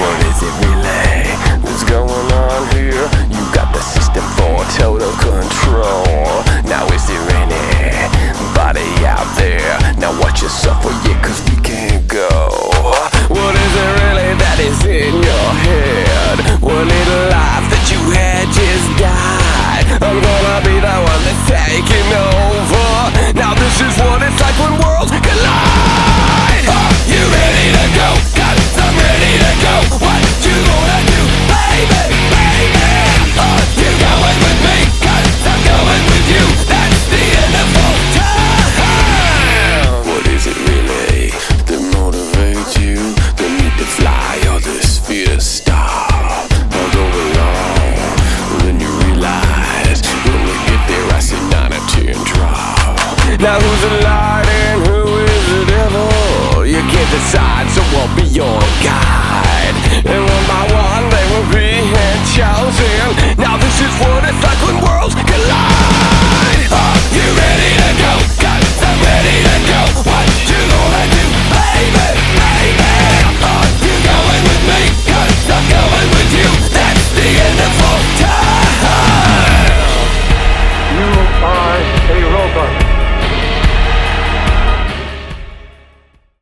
What is it really? What's going on here? You got the system for total control. Now is it Now who's alive?